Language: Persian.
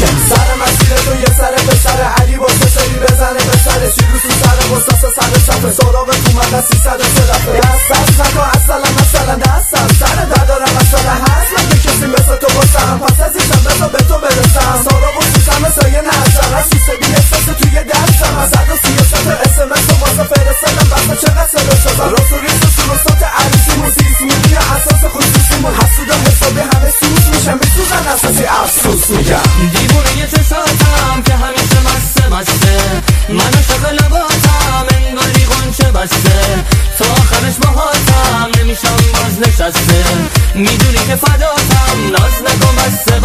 سر مسیر تو یه سر پسر علی با سری بزنه به سر سیروس سر بساسه سر صفه سراغ تو مدرسی سر سه نشسته. می‌دونی که فداتم. ناز نکن بسته.